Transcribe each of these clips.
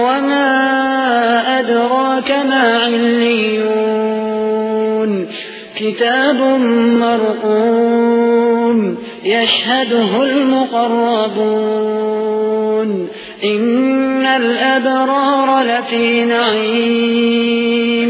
وما أدراك ما عليون كتاب مرقوم يشهده المقربون إن الأبرار لفي نعيم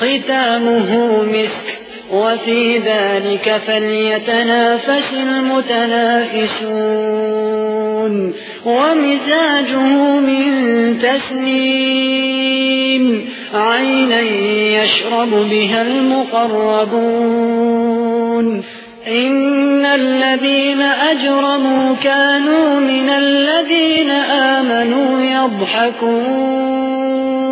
ختامه مسك وفي ذلك فليتنافس المتنافسون. ومزاجه من تسنيم عينا يشرب بها المقربون. إن الذين أجرموا كانوا من الذين آمنوا يضحكون.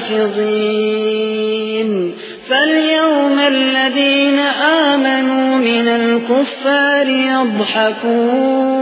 حافظين فاليوم الذين آمنوا من الكفار يضحكون.